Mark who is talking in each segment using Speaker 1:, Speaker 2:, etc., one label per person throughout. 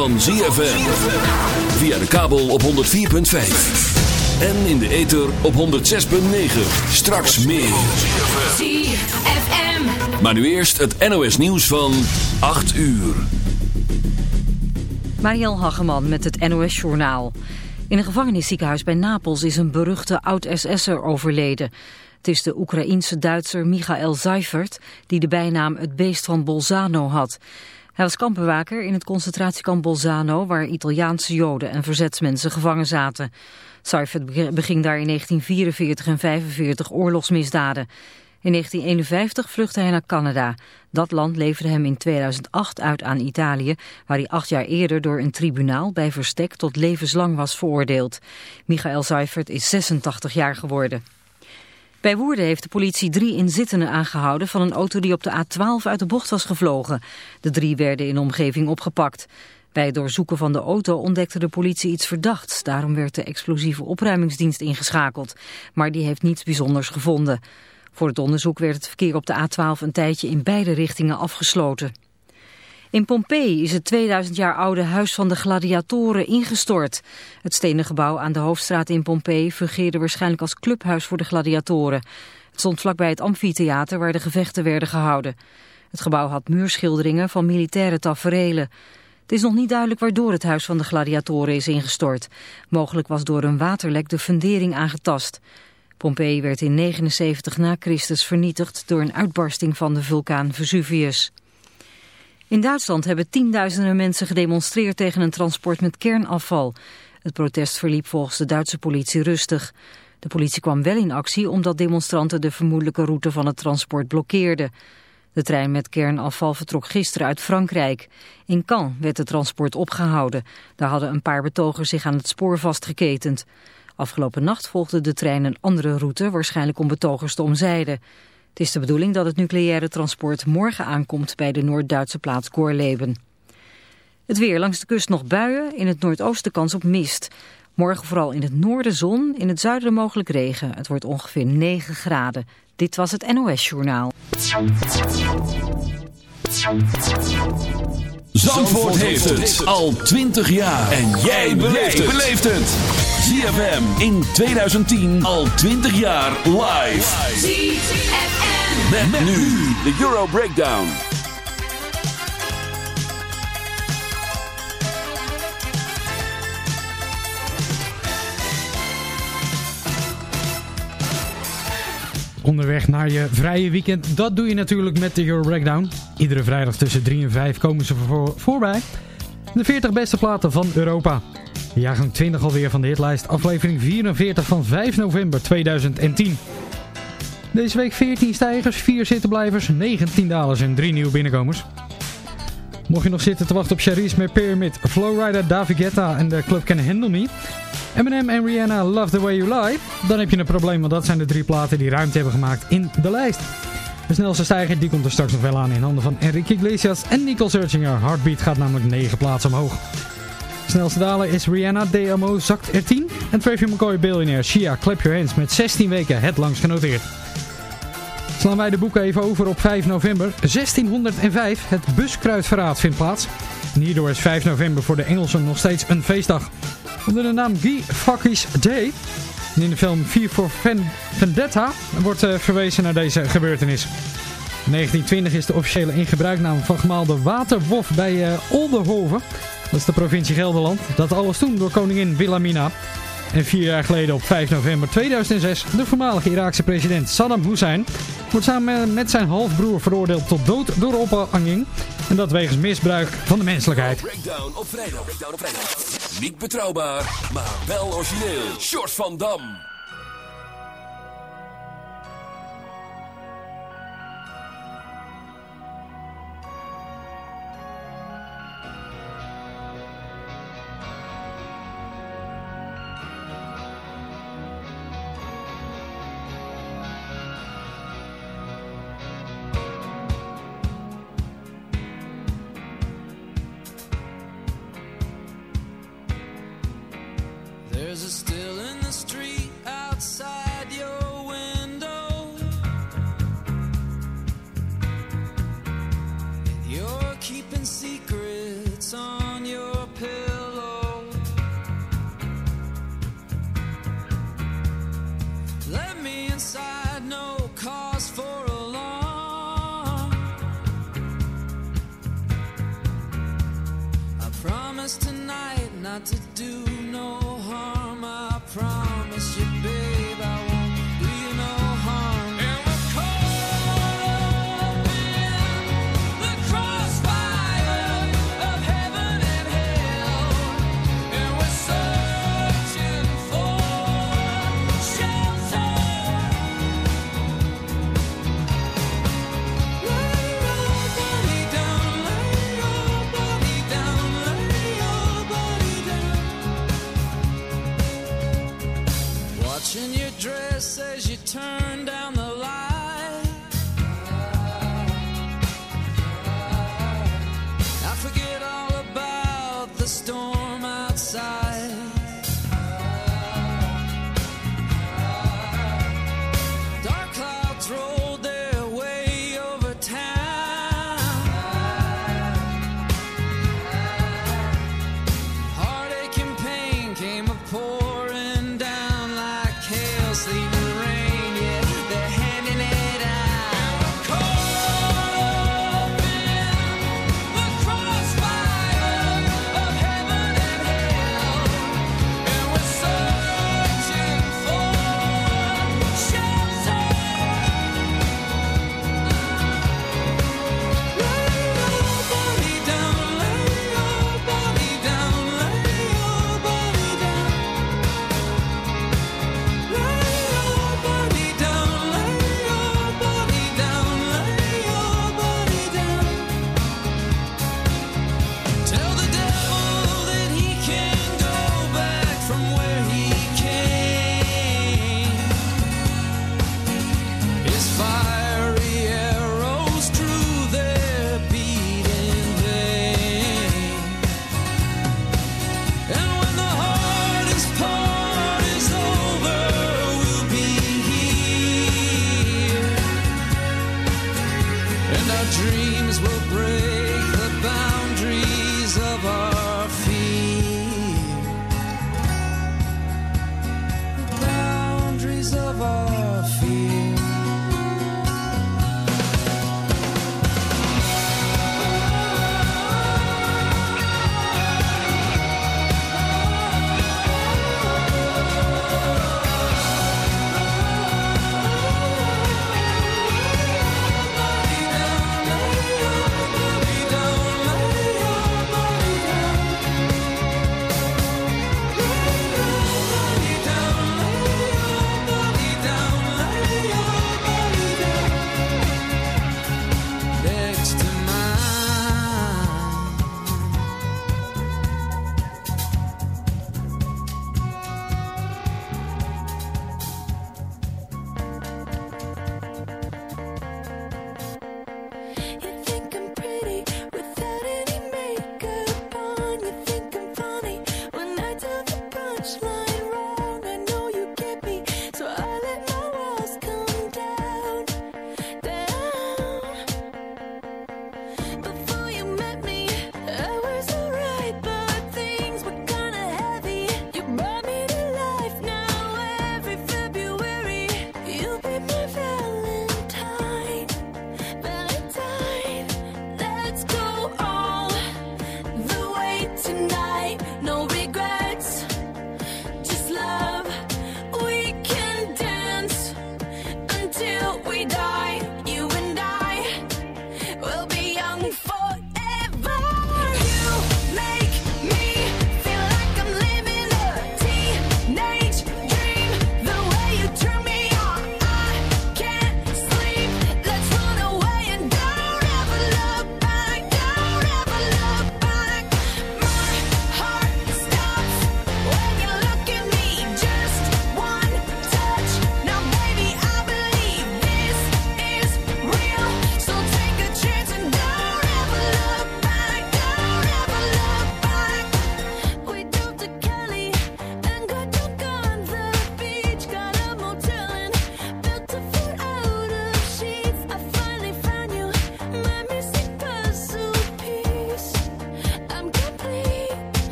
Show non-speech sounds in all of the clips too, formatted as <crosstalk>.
Speaker 1: van ZFM. Via de kabel op 104.5. En in de ether op 106.9. Straks meer.
Speaker 2: ZFM.
Speaker 1: Maar nu eerst het NOS nieuws van 8 uur.
Speaker 3: Mariel Hageman met het NOS Journaal. In een gevangenisziekenhuis bij Napels is een beruchte oud-SS'er overleden. Het is de Oekraïense Duitser Michael Seifert die de bijnaam het beest van Bolzano had. Hij was kampbewaker in het concentratiekamp Bolzano waar Italiaanse joden en verzetsmensen gevangen zaten. Seifert beging daar in 1944 en 1945 oorlogsmisdaden. In 1951 vluchtte hij naar Canada. Dat land leverde hem in 2008 uit aan Italië, waar hij acht jaar eerder door een tribunaal bij verstek tot levenslang was veroordeeld. Michael Seifert is 86 jaar geworden. Bij Woerden heeft de politie drie inzittenden aangehouden van een auto die op de A12 uit de bocht was gevlogen. De drie werden in de omgeving opgepakt. Bij het doorzoeken van de auto ontdekte de politie iets verdachts. Daarom werd de explosieve opruimingsdienst ingeschakeld. Maar die heeft niets bijzonders gevonden. Voor het onderzoek werd het verkeer op de A12 een tijdje in beide richtingen afgesloten. In Pompeii is het 2000 jaar oude Huis van de Gladiatoren ingestort. Het stenen gebouw aan de hoofdstraat in Pompeii fungeerde waarschijnlijk als clubhuis voor de gladiatoren. Het stond vlakbij het amfitheater waar de gevechten werden gehouden. Het gebouw had muurschilderingen van militaire taferelen. Het is nog niet duidelijk waardoor het Huis van de Gladiatoren is ingestort. Mogelijk was door een waterlek de fundering aangetast. Pompeii werd in 79 na Christus vernietigd door een uitbarsting van de vulkaan Vesuvius. In Duitsland hebben tienduizenden mensen gedemonstreerd tegen een transport met kernafval. Het protest verliep volgens de Duitse politie rustig. De politie kwam wel in actie omdat demonstranten de vermoedelijke route van het transport blokkeerden. De trein met kernafval vertrok gisteren uit Frankrijk. In Caen werd het transport opgehouden. Daar hadden een paar betogers zich aan het spoor vastgeketend. Afgelopen nacht volgde de trein een andere route, waarschijnlijk om betogers te omzeilen. Het is de bedoeling dat het nucleaire transport morgen aankomt bij de Noord-Duitse plaats Gorleben. Het weer langs de kust nog buien, in het noordoosten kans op mist. Morgen vooral in het noorden zon, in het zuiden mogelijk regen. Het wordt ongeveer 9 graden. Dit was het NOS Journaal.
Speaker 1: Zandvoort heeft het al 20 jaar. En jij beleeft het. ZFM in 2010 al 20 jaar live.
Speaker 2: ZFM.
Speaker 1: Met, nu de Euro Breakdown.
Speaker 4: Onderweg naar je vrije weekend, dat doe je natuurlijk met de Euro Breakdown. Iedere vrijdag tussen 3 en 5 komen ze voor, voorbij. De 40 beste platen van Europa. Jaargang 20 alweer van de hitlijst, aflevering 44 van 5 november 2010. Deze week 14 stijgers, 4 zittenblijvers, 19 dalers en 3 nieuwe binnenkomers. Mocht je nog zitten te wachten op Charisse met Pyramid, Flowrider, David Guetta en de club Can Handle Me... Eminem en Rihanna Love The Way You Lie, dan heb je een probleem, want dat zijn de drie platen die ruimte hebben gemaakt in de lijst. De snelste stijger die komt er straks nog wel aan in handen van Enrique Iglesias en Nicole Searchinger. Heartbeat gaat namelijk 9 plaatsen omhoog. De snelste daler is Rihanna, DMO zakt er 10. En Travis McCoy Billionaire, Shia, Clap Your Hands met 16 weken het langst genoteerd. Slaan wij de boeken even over op 5 november. 1605, het buskruidverraad vindt plaats. Hierdoor is 5 november voor de Engelsen nog steeds een feestdag. Onder de naam Guy Fawkes Day. In de film V for Vendetta wordt uh, verwezen naar deze gebeurtenis. In 1920 is de officiële ingebruiknaam van gemaalde waterwof bij uh, Oldenhoven. Dat is de provincie Gelderland. Dat alles toen door koningin Wilhelmina. En vier jaar geleden op 5 november 2006 de voormalige Iraakse president Saddam Hussein wordt samen met zijn halfbroer veroordeeld tot dood door ophanging. En dat wegens misbruik van de menselijkheid.
Speaker 1: Breakdown op vrijdag. Breakdown op vrijdag. Niet betrouwbaar, maar wel origineel. Short van Dam.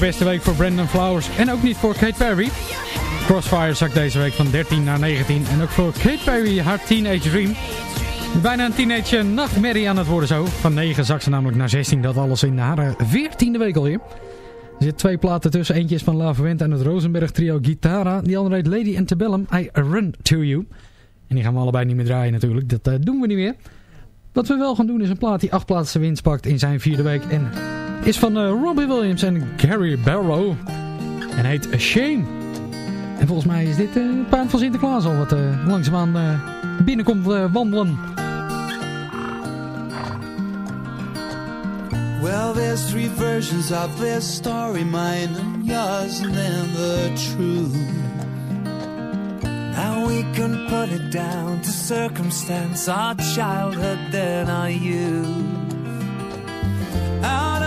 Speaker 4: Beste week voor Brandon Flowers en ook niet voor Kate Perry. Crossfire zakt deze week van 13 naar 19 en ook voor Kate Perry haar Teenage Dream. Bijna een teenage nachtmerrie aan het worden zo. Van 9 zakt ze namelijk naar 16, dat alles in haar 14e week alweer. Er zitten twee platen tussen, eentje is van La Fuente en het Rosenberg trio Guitarra. Die andere heet Lady Antebellum, I Run To You. En die gaan we allebei niet meer draaien natuurlijk, dat uh, doen we niet meer. Wat we wel gaan doen is een plaat die acht plaatsen winst pakt in zijn vierde week. En is van uh, Robbie Williams en Gary Barrow. En heet A Shame. En volgens mij is dit een paard van Sinterklaas al wat langzaamaan binnenkomt wandelen.
Speaker 5: Well, there's three versions of this story, mine and yours, and the truth. Now we can put it down to circumstance, our childhood, then our youth. Out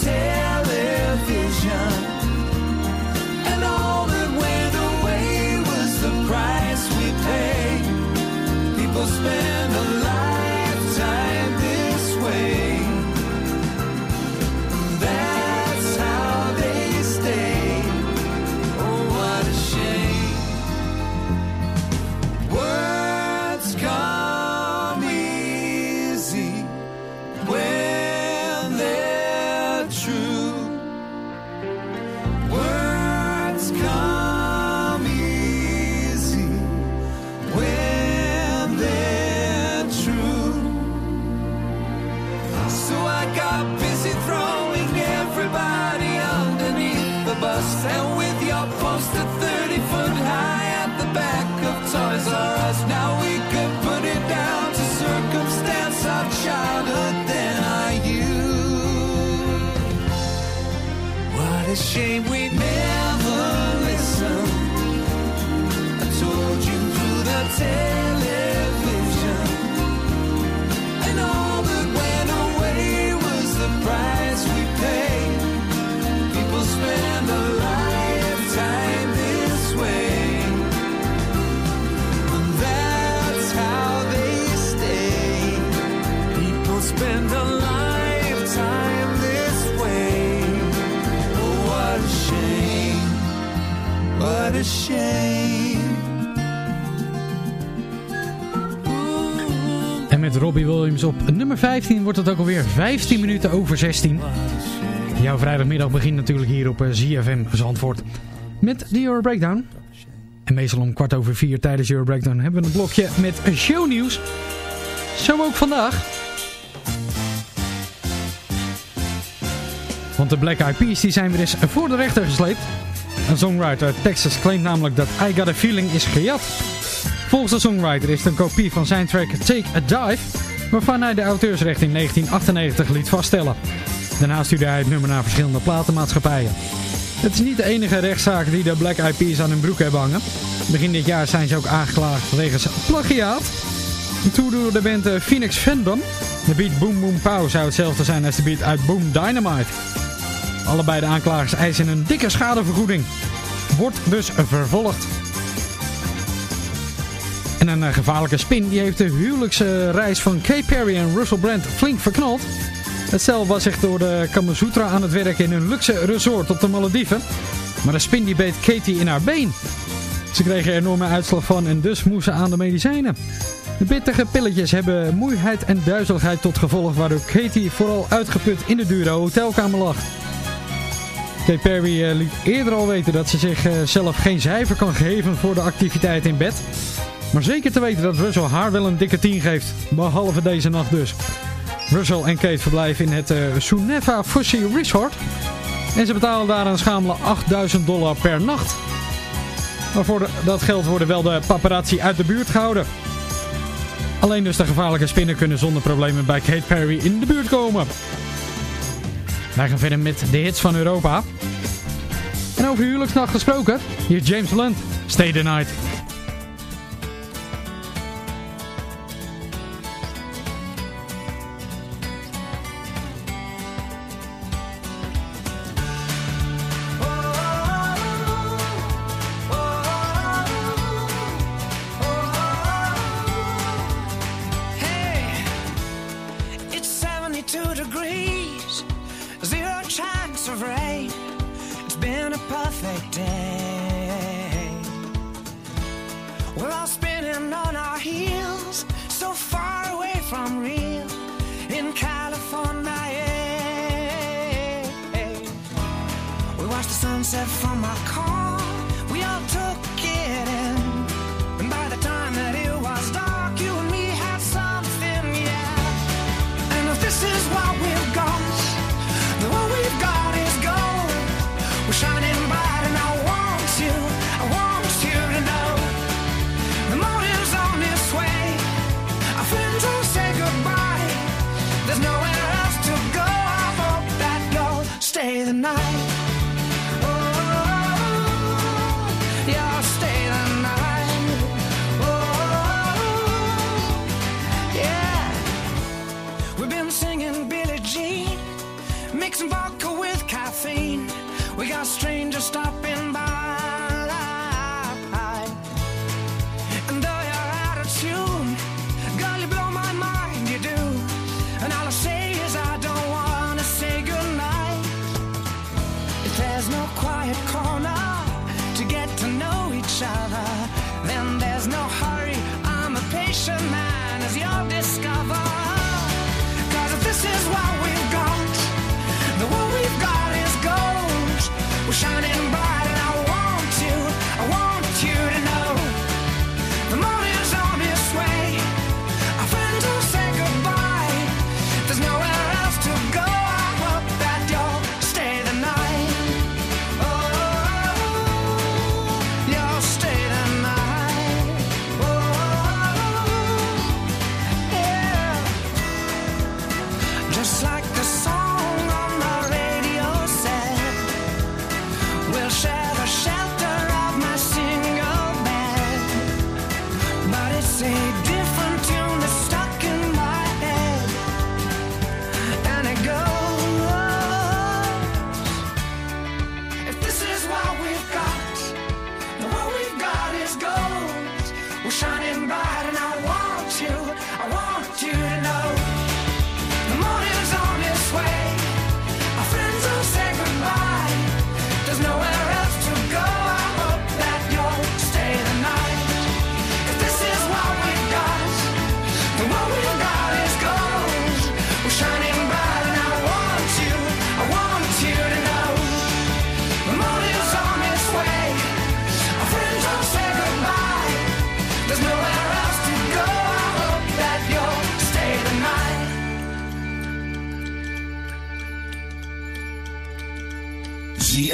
Speaker 5: tell bus. And with your poster 30 foot high at the back of Toys R Us, now we can put it down to circumstance of childhood, then are you. What a shame we never listened. I told you through the television.
Speaker 4: En met Robbie Williams op nummer 15 wordt het ook alweer 15 minuten over 16. Jouw vrijdagmiddag begint natuurlijk hier op eh, ZFM Zandvoort. Met de Euro Breakdown. En meestal om kwart over vier tijdens Euro Breakdown hebben we een blokje met shownieuws. Zo ook vandaag. Want de Black Eyed Peas die zijn weer eens voor de rechter gesleept. Een songwriter uit Texas claimt namelijk dat I Got A Feeling is gejat. Volgens de songwriter is het een kopie van zijn track Take A Dive, waarvan hij de auteursrecht in 1998 liet vaststellen. Daarna stuurde hij het nummer naar verschillende platenmaatschappijen. Het is niet de enige rechtszaak die de Black Eyed Peas aan hun broek hebben hangen. Begin dit jaar zijn ze ook aangeklaagd wegens plagiaat. Toen de band eh, Phoenix Phantom. De beat Boom Boom Pow zou hetzelfde zijn als de beat uit Boom Dynamite. Allebei de aanklagers eisen een dikke schadevergoeding. Wordt dus vervolgd. En een eh, gevaarlijke spin die heeft de huwelijksreis van Kay Perry en Russell Brand flink verknald. Het stel was zich door de Kamasutra aan het werken in een luxe resort op de Malediven. Maar de spin die beet Katie in haar been. Ze kregen enorme uitslag van en dus moest ze aan de medicijnen. De bittere pilletjes hebben moeheid en duizeligheid tot gevolg waardoor Katie vooral uitgeput in de dure hotelkamer lag. Kate Perry eh, liet eerder al weten dat ze zichzelf eh, geen cijfer kan geven voor de activiteit in bed. Maar zeker te weten dat Russell haar wel een dikke 10 geeft, behalve deze nacht dus. Russell en Kate verblijven in het uh, Suneva Fussy Resort. En ze betalen daar een schamele 8000 dollar per nacht. Maar voor dat geld worden wel de paparazzi uit de buurt gehouden. Alleen dus de gevaarlijke spinnen kunnen zonder problemen bij Kate Perry in de buurt komen. Wij gaan verder met de hits van Europa. En over huwelijksnacht gesproken, hier James Blunt, Stay the Night.
Speaker 6: Shining.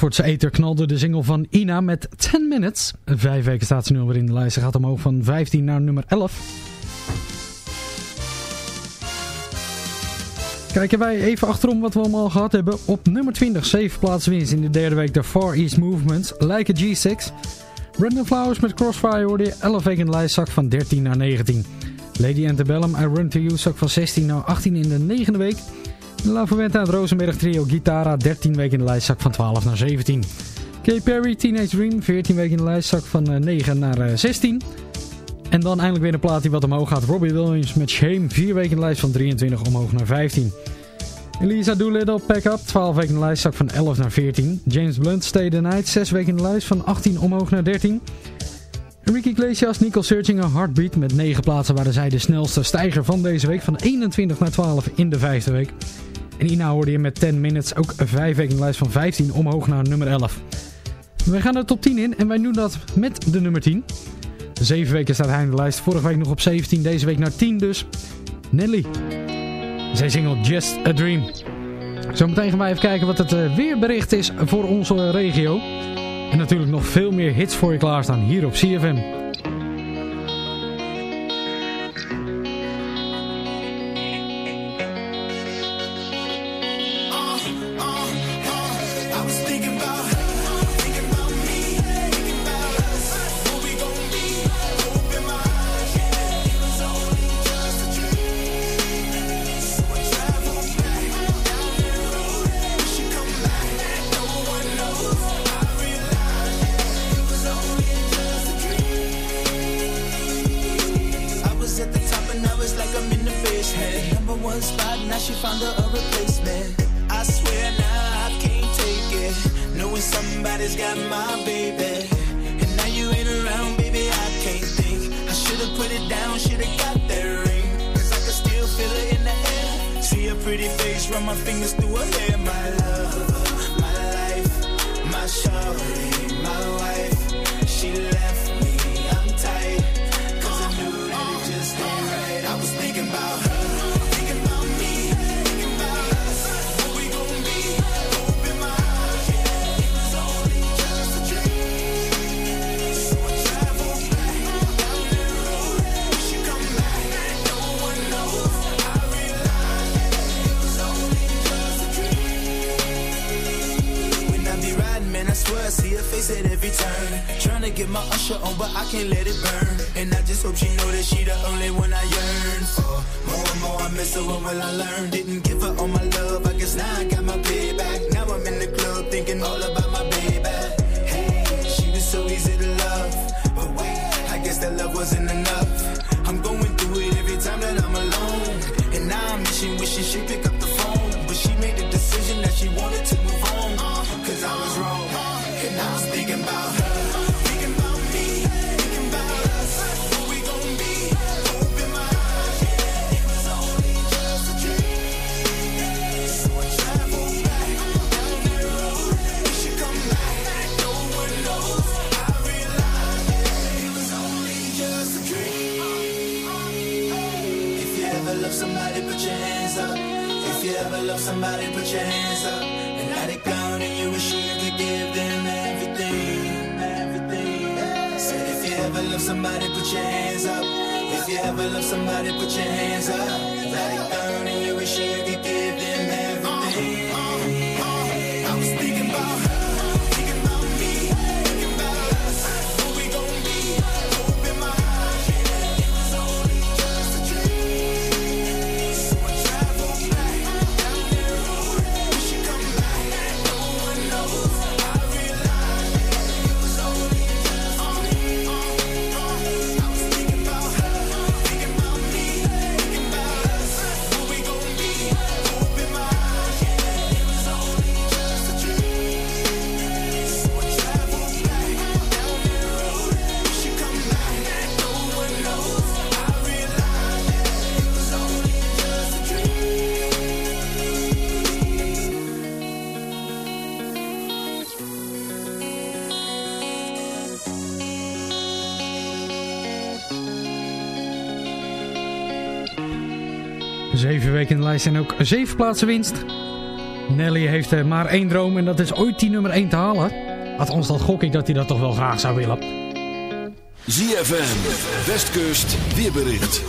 Speaker 7: Zandvoortse Eter knalde de single van Ina met 10 Minutes. Vijf weken staat ze nu alweer in de lijst. Ze gaat omhoog van 15 naar nummer 11. Kijken wij even achterom wat we allemaal gehad hebben. Op nummer 20, 7 plaatsen winst in de derde week de Far East Movement. Like a G6. Brandon Flowers met Crossfire hoorde je 11 weken in de lijst, zak van 13 naar 19. Lady Antebellum, I Run To You, zak van 16 naar 18 in de negende week. La Fuente het Rosenberg trio Gitara 13 weken in de lijst, zak van 12 naar 17. Katy Perry, Teenage Dream, 14 weken in de lijst, zak van 9 naar 16. En dan eindelijk weer een plaat die wat omhoog gaat. Robbie Williams met Shame, 4 weken in de lijst van 23 omhoog naar 15. Elisa Doolittle, Pack Up, 12 weken in de lijst, zak van 11 naar 14. James Blunt, Stay the Night, 6 weken in de lijst, van 18 omhoog naar 13. Enrique Iglesias, Nicole Searching, Heartbeat met 9 plaatsen waren zij de snelste stijger van deze week. Van 21 naar 12 in de vijfde week. En Ina hoorde je met 10 Minutes ook 5 weken de lijst van 15 omhoog naar nummer 11. We gaan de top 10 in en wij doen dat met de nummer 10. 7 weken staat hij in de lijst. Vorige week nog op 17, deze week naar 10 dus. Nelly. Zij single Just a Dream. Zometeen gaan wij even kijken wat het eh, weerbericht is voor onze regio. En natuurlijk nog veel meer hits voor je klaarstaan hier op CFM. my usher on, but I can't let it burn. And I just hope she know that she the only one I yearn for. More and more I miss her, what will I learn? Didn't give her all my love, I guess now I got my payback. Now I'm in the club thinking all about my baby. Hey, she was so easy to love, but wait, I guess that love wasn't enough. your hands up and let it go. And you wish you could give them everything. Said if you ever love somebody, put your hands up. If you ever love somebody, put your hands up. Let it go. Zeven weken in de lijst en ook zeven plaatsen winst.
Speaker 4: Nelly heeft eh, maar één droom en dat is ooit die nummer 1 te halen. Althans, dat gok ik dat hij dat toch wel graag zou willen.
Speaker 1: ZFM, Westkust, weerbericht.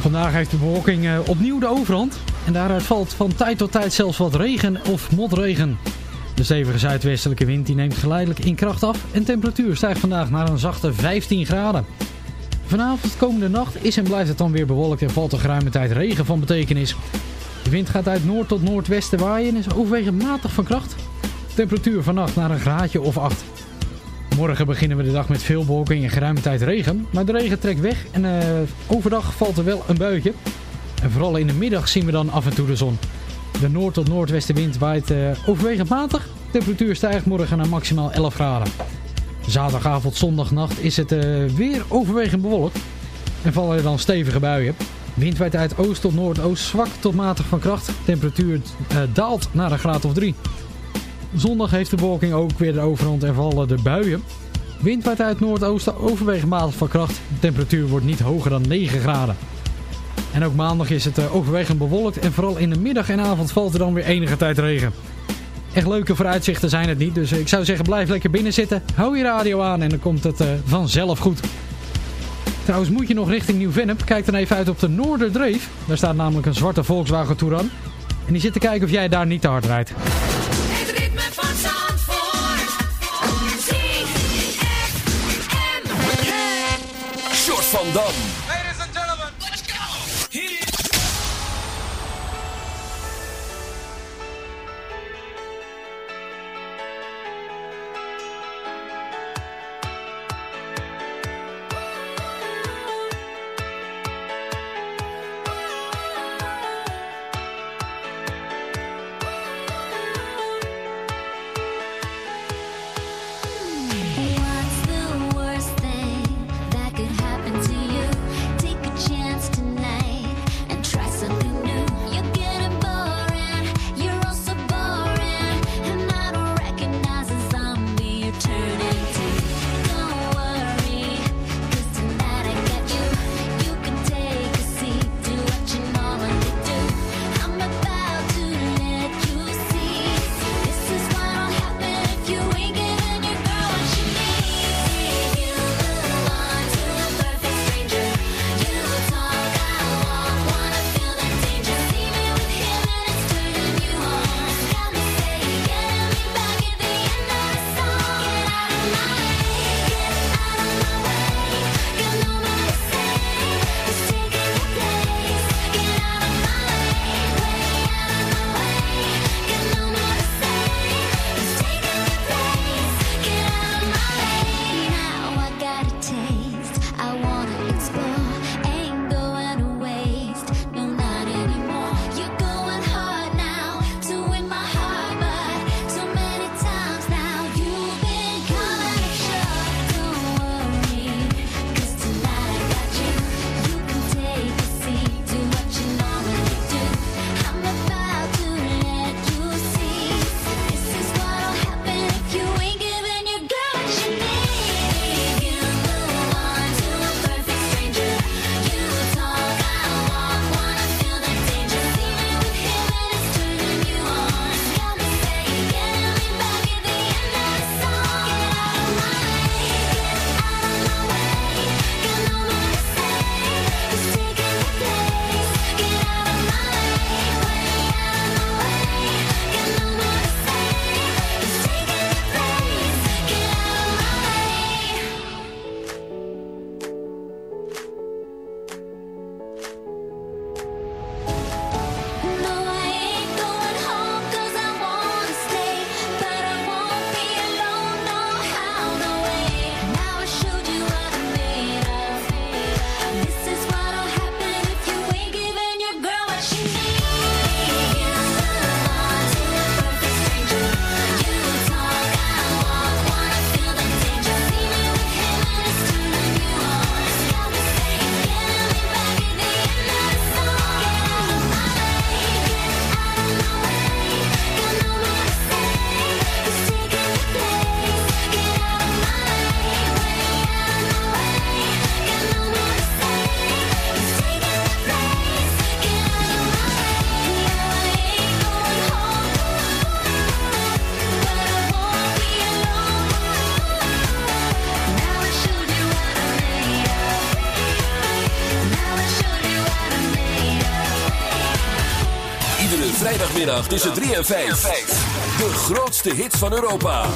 Speaker 4: Vandaag heeft de bewolking eh, opnieuw de overhand. En daaruit valt van tijd tot tijd zelfs wat regen of motregen. De stevige zuidwestelijke wind die neemt geleidelijk in kracht af. En temperatuur stijgt vandaag naar een zachte 15 graden. Vanavond, komende nacht, is en blijft het dan weer bewolkt en valt er geruime tijd regen van betekenis. De wind gaat uit noord tot noordwesten waaien en is overwegend matig van kracht. Temperatuur vannacht naar een graadje of 8. Morgen beginnen we de dag met veel bewolking en geruime tijd regen. Maar de regen trekt weg en uh, overdag valt er wel een buitje. En vooral in de middag zien we dan af en toe de zon. De noord- tot noordwestenwind waait uh, overwegend matig. Temperatuur stijgt morgen naar maximaal 11 graden. Zaterdagavond, zondagnacht is het uh, weer overwegend bewolkt. En vallen er dan stevige buien. Wind waait uit oost tot noordoost zwak tot matig van kracht. Temperatuur uh, daalt naar een graad of 3. Zondag heeft de bewolking ook weer de overhand en vallen de buien. Wind waait uit noordoosten overwegend matig van kracht. De temperatuur wordt niet hoger dan 9 graden. En ook maandag is het uh, overwegend bewolkt en vooral in de middag en avond valt er dan weer enige tijd regen. Echt leuke vooruitzichten zijn het niet, dus ik zou zeggen blijf lekker binnen zitten. Hou je radio aan en dan komt het uh, vanzelf goed. Trouwens moet je nog richting Nieuw-Vennep, kijk dan even uit op de Noorderdreef. Daar staat namelijk een zwarte Volkswagen Touran. En die zit te kijken of jij daar niet te hard rijdt.
Speaker 2: Het ritme van Zandvoort.
Speaker 1: Short van Dam. Vrijdagmiddag tussen 3 en 5. De grootste hits van Europa.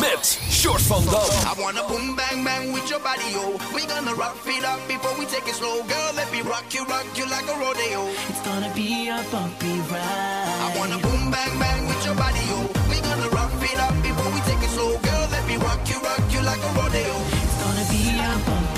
Speaker 1: Met Short van Dam.
Speaker 7: I wanna boom bang bang with your body, yo. We gonna rock it up before we take it slow, girl. Let me rock you, rock you like a rodeo.
Speaker 6: It's gonna be a bumpy ride.
Speaker 7: I wanna boom bang bang with your body, yo. We gonna rock it up before we take it slow, girl. Let me rock you, rock you like a rodeo.
Speaker 6: It's gonna be a bumpy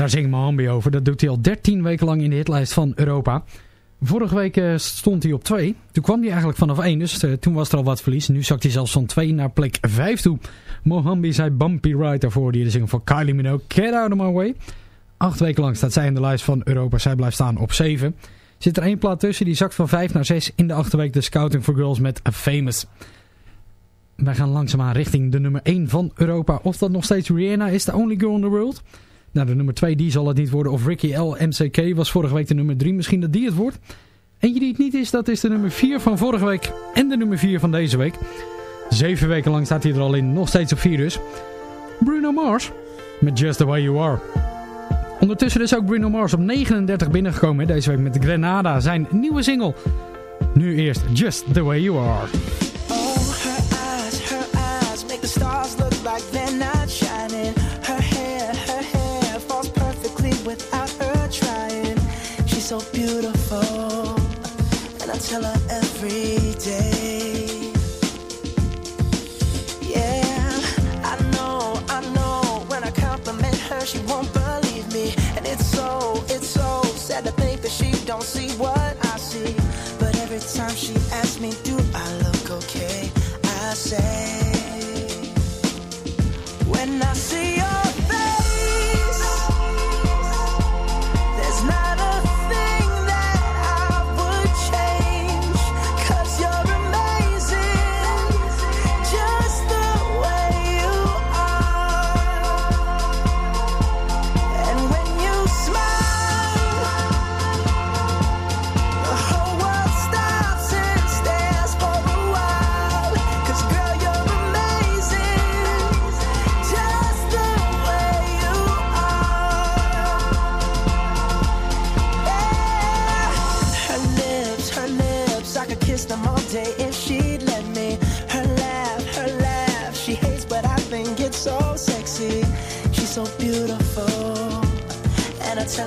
Speaker 4: Daar zingt Mohambi over. Dat doet hij al 13 weken lang in de hitlijst van Europa. Vorige week eh, stond hij op 2. Toen kwam hij eigenlijk vanaf 1, dus eh, toen was er al wat verlies. Nu zakt hij zelfs van 2 naar plek 5 toe. Mohambi zei Bumpy Ride daarvoor. Die de zingen van Kylie Minogue. Get out of my way. Acht weken lang staat zij in de lijst van Europa. Zij blijft staan op 7. Zit er één plaat tussen. Die zakt van 5 naar 6 in de achterweek. De Scouting for Girls met A Famous. Wij gaan langzaamaan richting de nummer 1 van Europa. Of dat nog steeds Rihanna is, the only girl in the world. Nou, de nummer 2 die zal het niet worden. Of Ricky L. MCK was vorige week de nummer 3. Misschien dat die het wordt. Eentje die het niet is, dat is de nummer 4 van vorige week. En de nummer 4 van deze week. Zeven weken lang staat hij er al in. Nog steeds op 4 dus. Bruno Mars. Met Just The Way You Are. Ondertussen is ook Bruno Mars op 39 binnengekomen. Deze week met Grenada, zijn nieuwe single. Nu eerst Just The Way You Are.
Speaker 8: so beautiful, and I tell her every day. Yeah, I know, I know. When I compliment
Speaker 6: her, she won't believe me, and it's so, it's so sad to think that she don't see what.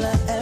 Speaker 6: And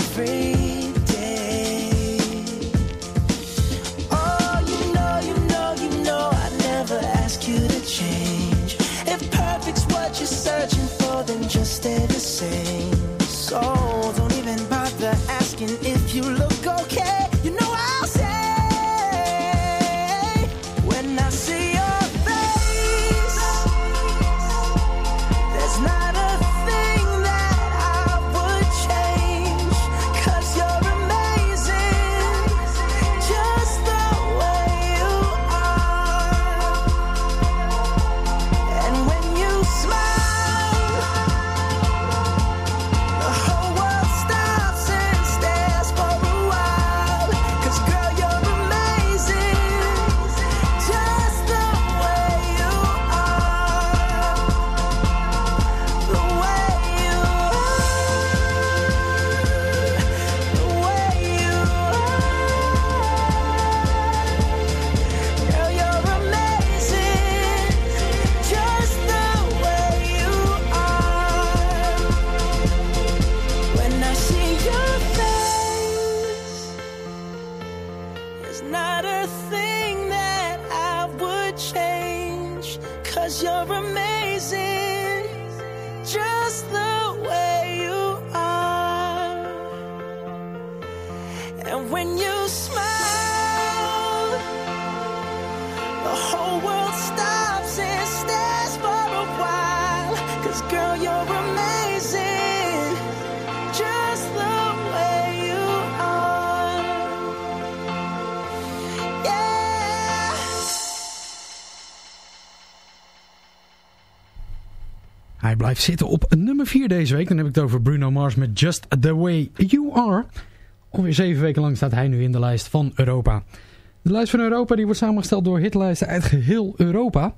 Speaker 4: blijft zitten op nummer 4 deze week. Dan heb ik het over Bruno Mars met Just The Way You Are. Ongeveer zeven weken lang staat hij nu in de lijst van Europa. De lijst van Europa die wordt samengesteld door hitlijsten uit geheel Europa.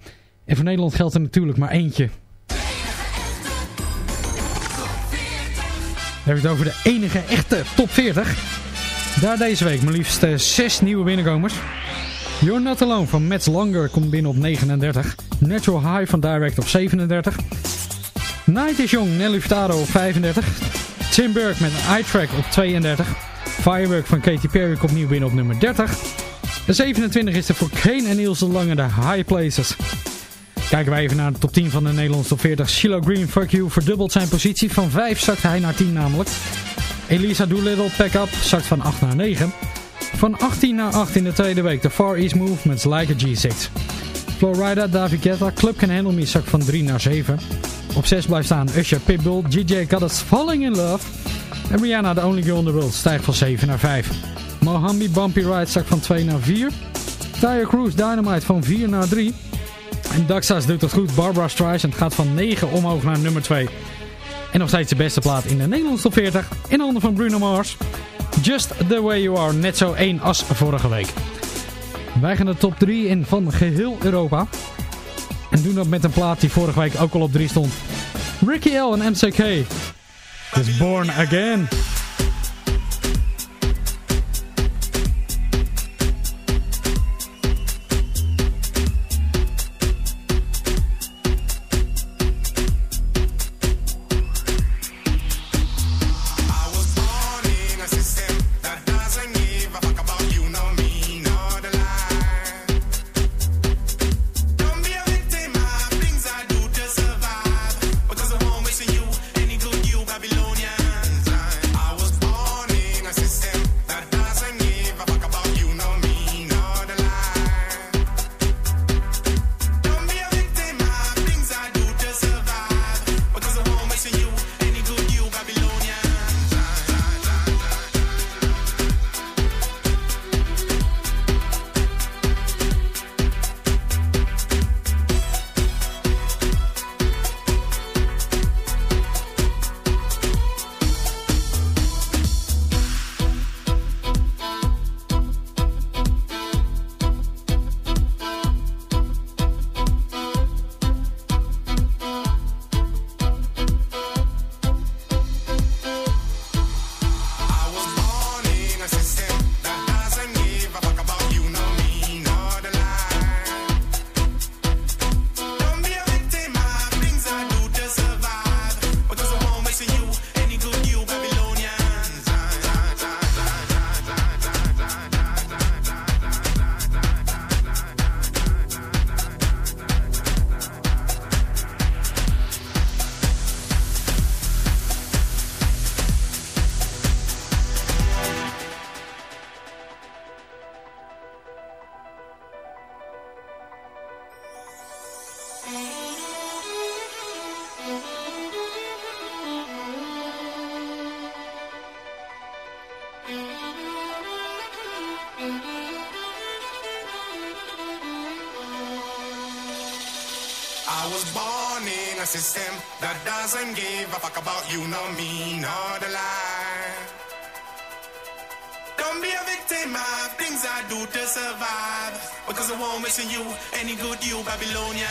Speaker 4: En voor Nederland geldt er natuurlijk maar eentje. Dan heb ik het over de enige echte top 40. Daar deze week maar liefst eh, zes nieuwe binnenkomers. You're Not Alone van Mats Langer komt binnen op 39. Natural High van Direct op 37. Night is Young, Nelly Furtado op 35. Tim Burke met een track op 32. Firework van Katy Perry komt nieuw binnen op nummer 30. De 27 is er voor Kane en Niels de Lange de High Places. Kijken wij even naar de top 10 van de Nederlandse top 40. Sheila Green, Fuck You, verdubbelt zijn positie. Van 5 zakt hij naar 10 namelijk. Elisa Doolittle, Pack Up, zakt van 8 naar 9. Van 18 naar 8 in de tweede week. De Far East Movements, Like a G6. Florida, David Guetta, Club Can Handle Me, zakt van 3 naar 7. Op 6 blijft staan Usher, Pitbull, GJ Khaled's Falling in Love. En Rihanna, The Only Girl in the World, stijgt van 7 naar 5. Mohambi, Bumpy Ride, zakt van 2 naar 4. Tyre Cruise, Dynamite van 4 naar 3. En Daxas doet het goed. Barbara Streisand gaat van 9 omhoog naar nummer 2. En nog steeds de beste plaat in de Nederlandse top 40. In handen van Bruno Mars. Just the way you are. Net zo één als vorige week. Wij gaan de top 3 in van geheel Europa. En doen dat met een plaat die vorige week ook al op 3 stond. Ricky L en MCK. Is Born Again.
Speaker 9: I was born in a system that doesn't give a fuck about you, nor me, nor the lie. things I do to survive. Because I won't miss you any good you
Speaker 10: Babylonian.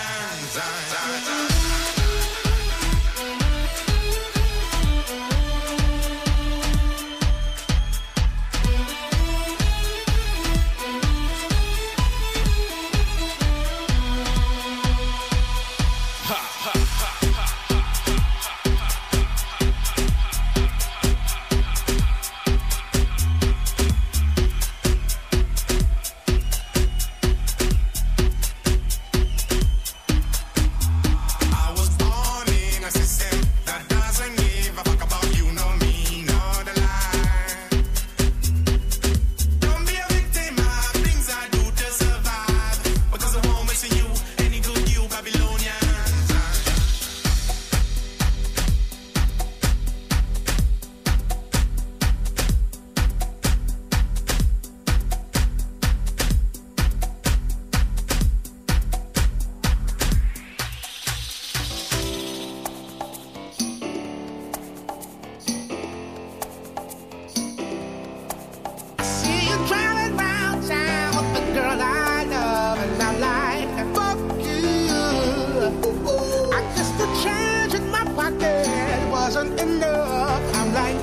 Speaker 10: wasn't enough. I'm like,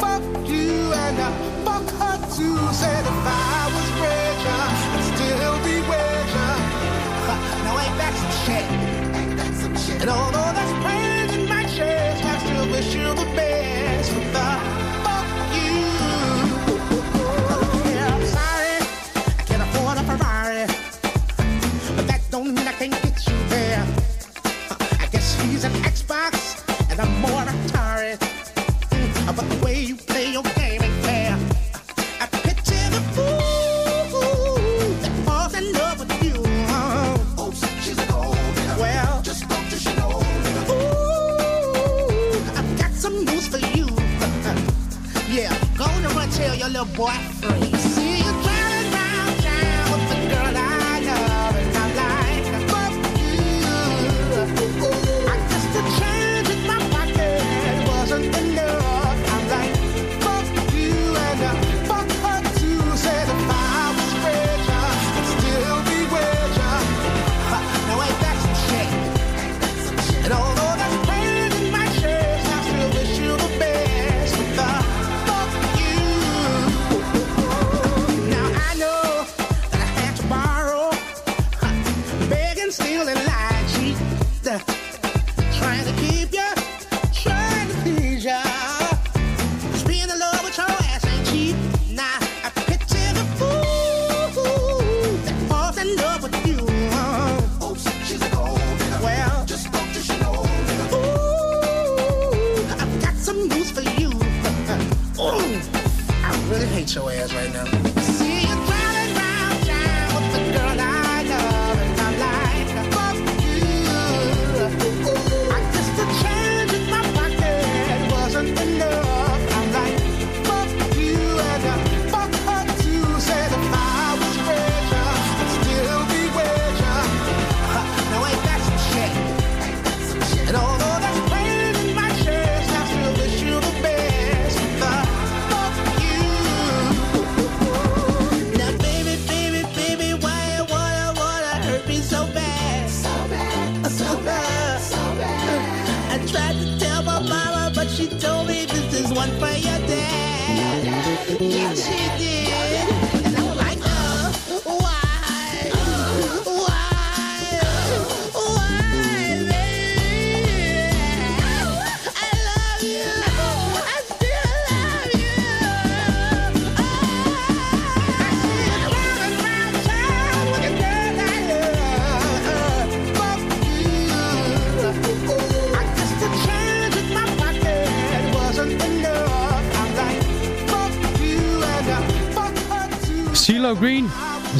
Speaker 10: fuck you and I fuck her too. Said if I was richer, I'd still be richer. <laughs> Now ain't that some shit? Ain't that some shit? And although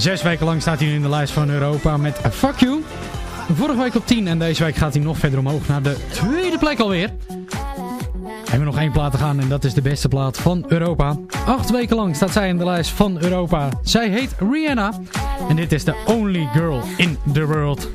Speaker 4: Zes weken lang staat hij in de lijst van Europa met Fuck You. Vorige week op 10 en deze week gaat hij nog verder omhoog naar de tweede plek alweer. We nog één plaat te gaan en dat is de beste plaat van Europa. Acht weken lang staat zij in de lijst van Europa. Zij heet Rihanna en dit is de only girl in the world.